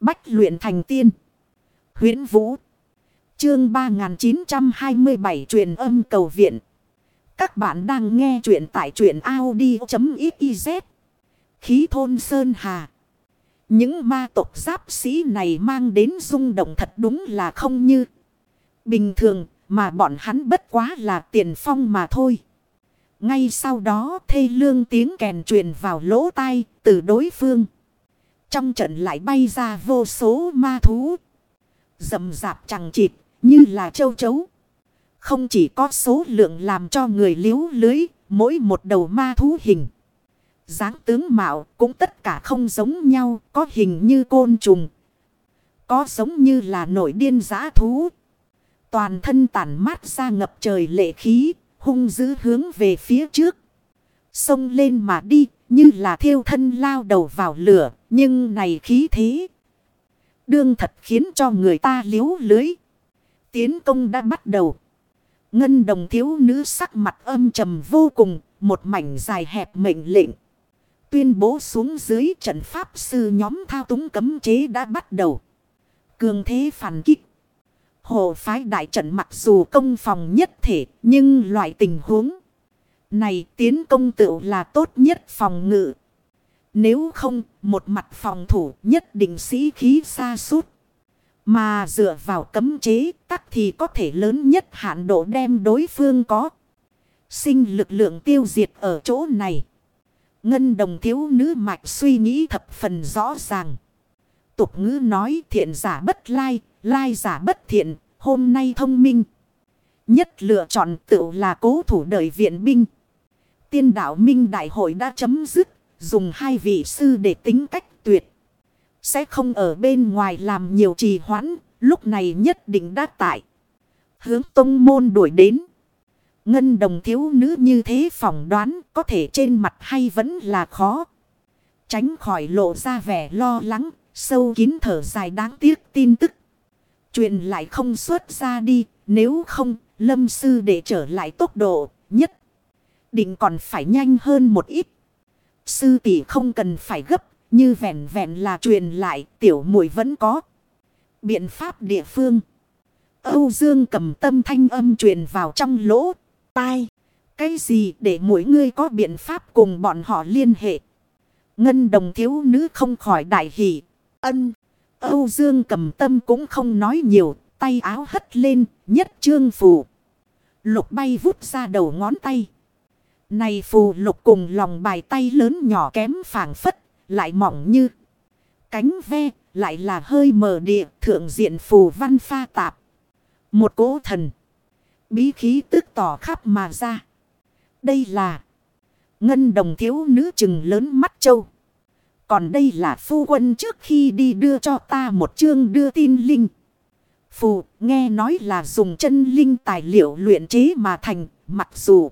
Bách luyện thành tiên. huyễn Vũ. Chương 3927 truyền âm cầu viện. Các bạn đang nghe truyện tại truyện Audi.xyz. Khí thôn Sơn Hà. Những ma tộc giáp sĩ này mang đến rung động thật đúng là không như. Bình thường, mà bọn hắn bất quá là tiền phong mà thôi. Ngay sau đó thê lương tiếng kèn truyền vào lỗ tai từ đối phương. Trong trận lại bay ra vô số ma thú. Dầm dạp chẳng chịt như là châu chấu. Không chỉ có số lượng làm cho người liếu lưới, mỗi một đầu ma thú hình. dáng tướng mạo cũng tất cả không giống nhau, có hình như côn trùng. Có giống như là nổi điên giã thú. Toàn thân tản mát ra ngập trời lệ khí, hung dữ hướng về phía trước. Xông lên mà đi, như là thiêu thân lao đầu vào lửa, nhưng này khí thế. Đương thật khiến cho người ta liếu lưới. Tiến công đã bắt đầu. Ngân đồng thiếu nữ sắc mặt âm trầm vô cùng, một mảnh dài hẹp mệnh lệnh. Tuyên bố xuống dưới trận pháp sư nhóm thao túng cấm chế đã bắt đầu. Cường thế phản kích. Hồ phái đại trận mặc dù công phòng nhất thể, nhưng loại tình huống này tiến công tựu là tốt nhất phòng ngự. Nếu không, một mặt phòng thủ nhất định sĩ khí xa suốt. Mà dựa vào cấm chế tắc thì có thể lớn nhất hạn độ đem đối phương có. Sinh lực lượng tiêu diệt ở chỗ này. Ngân đồng thiếu nữ mạch suy nghĩ thập phần rõ ràng. Tục ngữ nói thiện giả bất lai, lai giả bất thiện, hôm nay thông minh. Nhất lựa chọn tự là cố thủ đợi viện binh. Tiên đạo minh đại hội đã chấm dứt, dùng hai vị sư để tính cách tuyệt. Sẽ không ở bên ngoài làm nhiều trì hoãn, lúc này nhất định đã tại. Hướng tông môn đuổi đến. Ngân đồng thiếu nữ như thế phỏng đoán có thể trên mặt hay vẫn là khó. Tránh khỏi lộ ra vẻ lo lắng, sâu kín thở dài đáng tiếc tin tức. Chuyện lại không xuất ra đi, nếu không, lâm sư để trở lại tốc độ nhất. Định còn phải nhanh hơn một ít. Sư tỷ không cần phải gấp, như vẹn vẹn là truyền lại, tiểu muội vẫn có. Biện pháp địa phương. Âu Dương cầm tâm thanh âm truyền vào trong lỗ, tai. Cái gì để mỗi người có biện pháp cùng bọn họ liên hệ. Ngân đồng thiếu nữ không khỏi đại hỷ. Ân. Âu Dương cầm tâm cũng không nói nhiều. Tay áo hất lên. Nhất trương phù. Lục bay vút ra đầu ngón tay. Này phù lục cùng lòng bài tay lớn nhỏ kém phảng phất. Lại mỏng như. Cánh ve. Lại là hơi mờ địa. Thượng diện phù văn pha tạp. Một cố thần. Bí khí tức tỏ khắp mà ra. Đây là. Ngân đồng thiếu nữ chừng lớn mắt châu. Còn đây là phu quân trước khi đi đưa cho ta một chương đưa tin linh. Phù, nghe nói là dùng chân linh tài liệu luyện chế mà thành, mặc dù.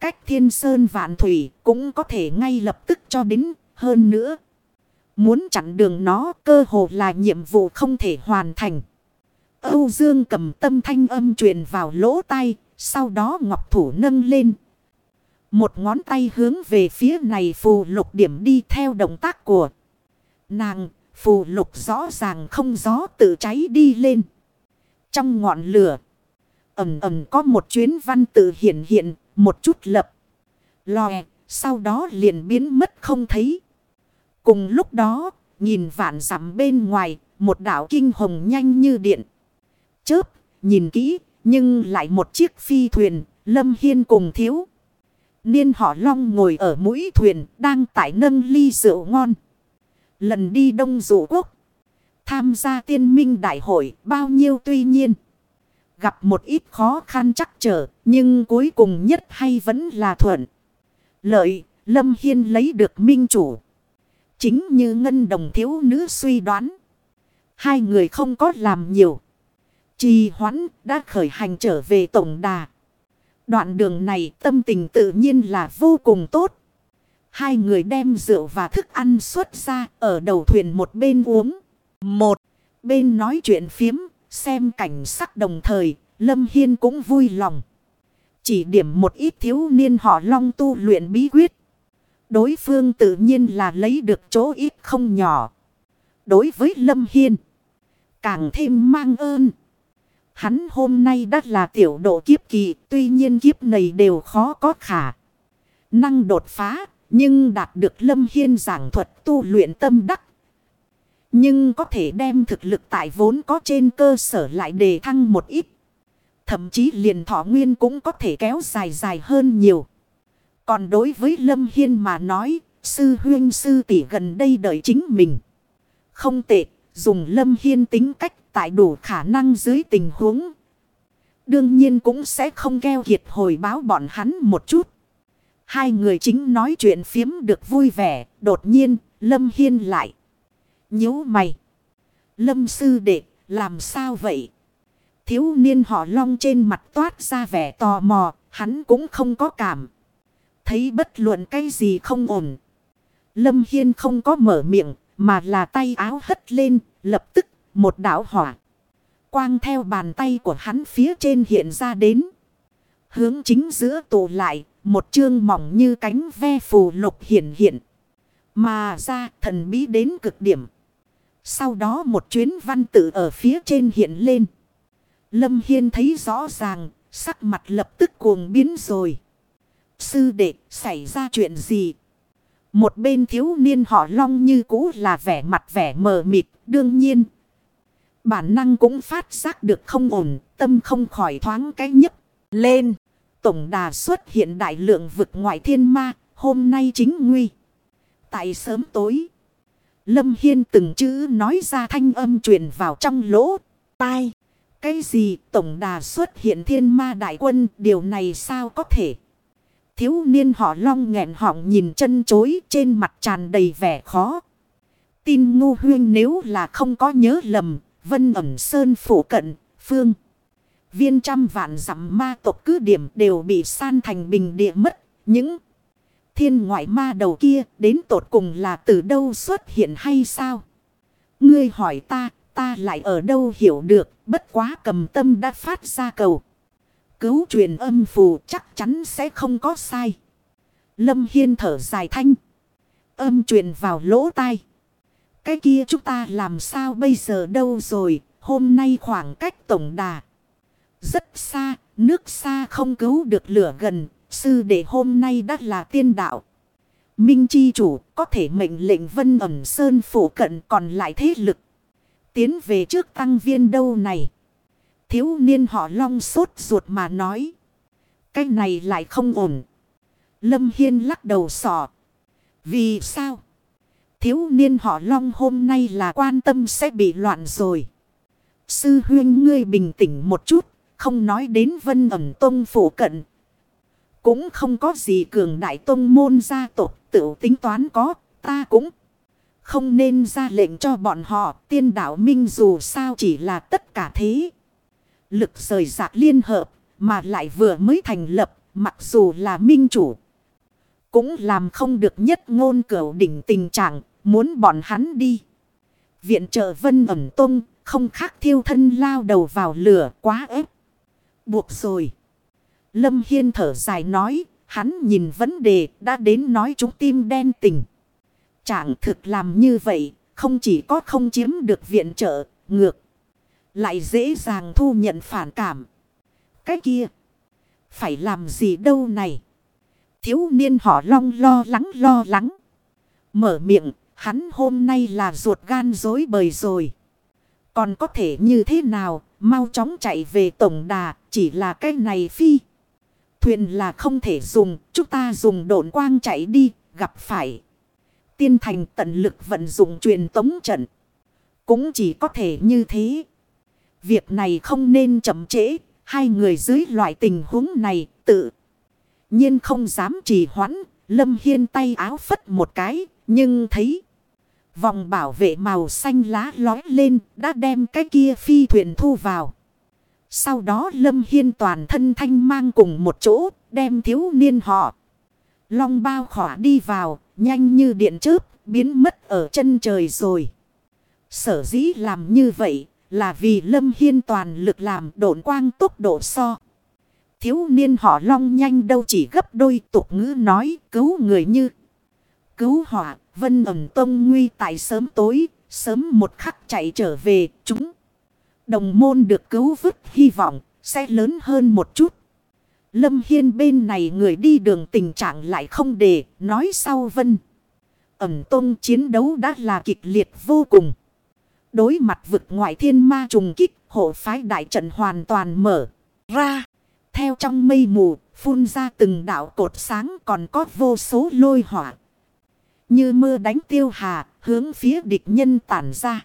Cách thiên sơn vạn thủy cũng có thể ngay lập tức cho đến hơn nữa. Muốn chặn đường nó cơ hồ là nhiệm vụ không thể hoàn thành. Âu Dương cầm tâm thanh âm truyền vào lỗ tai, sau đó ngọc thủ nâng lên. Một ngón tay hướng về phía này phù lục điểm đi theo động tác của nàng, phù lục rõ ràng không gió tự cháy đi lên. Trong ngọn lửa, ẩm ẩm có một chuyến văn tự hiện hiện, một chút lập, lòe, sau đó liền biến mất không thấy. Cùng lúc đó, nhìn vạn dặm bên ngoài, một đảo kinh hồng nhanh như điện chớp, nhìn kỹ, nhưng lại một chiếc phi thuyền, Lâm Hiên cùng thiếu. Niên họ long ngồi ở mũi thuyền, đang tải nâng ly rượu ngon. Lần đi đông dụ quốc, tham gia tiên minh đại hội bao nhiêu tuy nhiên. Gặp một ít khó khăn chắc trở, nhưng cuối cùng nhất hay vẫn là thuận. Lợi, Lâm Hiên lấy được minh chủ. Chính như ngân đồng thiếu nữ suy đoán. Hai người không có làm nhiều. Trì hoãn đã khởi hành trở về tổng đà. Đoạn đường này tâm tình tự nhiên là vô cùng tốt. Hai người đem rượu và thức ăn xuất ra ở đầu thuyền một bên uống. Một bên nói chuyện phiếm, xem cảnh sắc đồng thời, Lâm Hiên cũng vui lòng. Chỉ điểm một ít thiếu niên họ long tu luyện bí quyết. Đối phương tự nhiên là lấy được chỗ ít không nhỏ. đối với Lâm Hiên. Càng thêm mang ơn. Hắn hôm nay đã là tiểu độ kiếp kỳ. Tuy nhiên kiếp này đều khó có khả. Năng đột phá. Nhưng đạt được Lâm Hiên giảng thuật tu luyện tâm đắc. Nhưng có thể đem thực lực tại vốn có trên cơ sở lại đề thăng một ít. Thậm chí liền thọ nguyên cũng có thể kéo dài dài hơn nhiều. Còn đối với Lâm Hiên mà nói, sư huyên sư tỷ gần đây đợi chính mình. Không tệ, dùng Lâm Hiên tính cách tại đủ khả năng dưới tình huống. Đương nhiên cũng sẽ không keo kiệt hồi báo bọn hắn một chút. Hai người chính nói chuyện phiếm được vui vẻ, đột nhiên, Lâm Hiên lại nhíu mày. Lâm sư đệ, làm sao vậy? Thiếu niên họ long trên mặt toát ra vẻ tò mò, hắn cũng không có cảm. Thấy bất luận cái gì không ổn. Lâm Hiên không có mở miệng, mà là tay áo hất lên, lập tức một đảo hỏa. Quang theo bàn tay của hắn phía trên hiện ra đến. Hướng chính giữa tụ lại, một chương mỏng như cánh ve phù lục hiện hiện. Mà ra thần bí đến cực điểm. Sau đó một chuyến văn tự ở phía trên hiện lên. Lâm Hiên thấy rõ ràng, sắc mặt lập tức cuồng biến rồi. Sư đệ, xảy ra chuyện gì? Một bên thiếu niên họ long như cũ là vẻ mặt vẻ mờ mịt, đương nhiên. Bản năng cũng phát giác được không ổn, tâm không khỏi thoáng cái nhấp lên. Tổng đà xuất hiện đại lượng vực ngoại thiên ma, hôm nay chính nguy. Tại sớm tối, Lâm Hiên từng chữ nói ra thanh âm truyền vào trong lỗ, tai. Cái gì tổng đà xuất hiện thiên ma đại quân, điều này sao có thể? Thiếu niên họ long nghẹn họng nhìn chân chối trên mặt tràn đầy vẻ khó. Tin ngu huyên nếu là không có nhớ lầm, vân ẩm sơn phủ cận, phương. Viên trăm vạn dặm ma tộc cứ điểm đều bị san thành bình địa mất. Những thiên ngoại ma đầu kia đến tột cùng là từ đâu xuất hiện hay sao? Ngươi hỏi ta, ta lại ở đâu hiểu được, bất quá cầm tâm đã phát ra cầu. Cứu truyền âm phù chắc chắn sẽ không có sai. Lâm Hiên thở dài thanh. Âm truyền vào lỗ tai. Cái kia chúng ta làm sao bây giờ đâu rồi, hôm nay khoảng cách tổng đà. Rất xa, nước xa không cứu được lửa gần, sư đệ hôm nay đã là tiên đạo. Minh chi chủ có thể mệnh lệnh vân ẩm sơn phủ cận còn lại thế lực. Tiến về trước tăng viên đâu này. Thiếu niên họ long sốt ruột mà nói. Cái này lại không ổn. Lâm Hiên lắc đầu sỏ. Vì sao? Thiếu niên họ long hôm nay là quan tâm sẽ bị loạn rồi. Sư huyên ngươi bình tĩnh một chút. Không nói đến vân ẩm tông phủ cận. Cũng không có gì cường đại tông môn gia tộc tự tính toán có. Ta cũng không nên ra lệnh cho bọn họ. Tiên đạo minh dù sao chỉ là tất cả thế lực rời rạc liên hợp, mà lại vừa mới thành lập, mặc dù là minh chủ. Cũng làm không được nhất ngôn cửu đỉnh tình trạng, muốn bọn hắn đi. Viện trợ vân ẩm tung, không khác thiêu thân lao đầu vào lửa quá ép. Buộc rồi. Lâm Hiên thở dài nói, hắn nhìn vấn đề đã đến nói chúng tim đen tình. Trạng thực làm như vậy, không chỉ có không chiếm được viện trợ, ngược. Lại dễ dàng thu nhận phản cảm. Cái kia. Phải làm gì đâu này. Thiếu niên họ long lo lắng lo lắng. Mở miệng. Hắn hôm nay là ruột gan dối bời rồi. Còn có thể như thế nào. Mau chóng chạy về tổng đà. Chỉ là cái này phi. Thuyền là không thể dùng. Chúng ta dùng độn quang chạy đi. Gặp phải. Tiên thành tận lực vận dụng truyền tống trận. Cũng chỉ có thể như thế. Việc này không nên chậm trễ. Hai người dưới loại tình huống này tự nhiên không dám trì hoãn. Lâm Hiên tay áo phất một cái. Nhưng thấy vòng bảo vệ màu xanh lá lói lên, đã đem cái kia phi thuyền thu vào. Sau đó Lâm Hiên toàn thân thanh mang cùng một chỗ đem thiếu niên họ. Long bao khỏa đi vào nhanh như điện chớp biến mất ở chân trời rồi. Sở dĩ làm như vậy là vì Lâm Hiên toàn lực làm độn quang tốc độ so. Thiếu niên họ long nhanh đâu chỉ gấp đôi tục ngữ nói cứu người như. Cứu họa, vân ẩm tông nguy tại sớm tối, sớm một khắc chạy trở về chúng. Đồng môn được cứu vứt hy vọng sẽ lớn hơn một chút. Lâm Hiên bên này người đi đường tình trạng lại không để, nói sau vân. Ẩm tôn chiến đấu đã là kịch liệt vô cùng. Đối mặt vực ngoại thiên ma trùng kích, hộ phái đại trận hoàn toàn mở ra. Theo trong mây mù, phun ra từng đạo cột sáng còn có vô số lôi hỏa. Như mưa đánh tiêu hà, hướng phía địch nhân tản ra.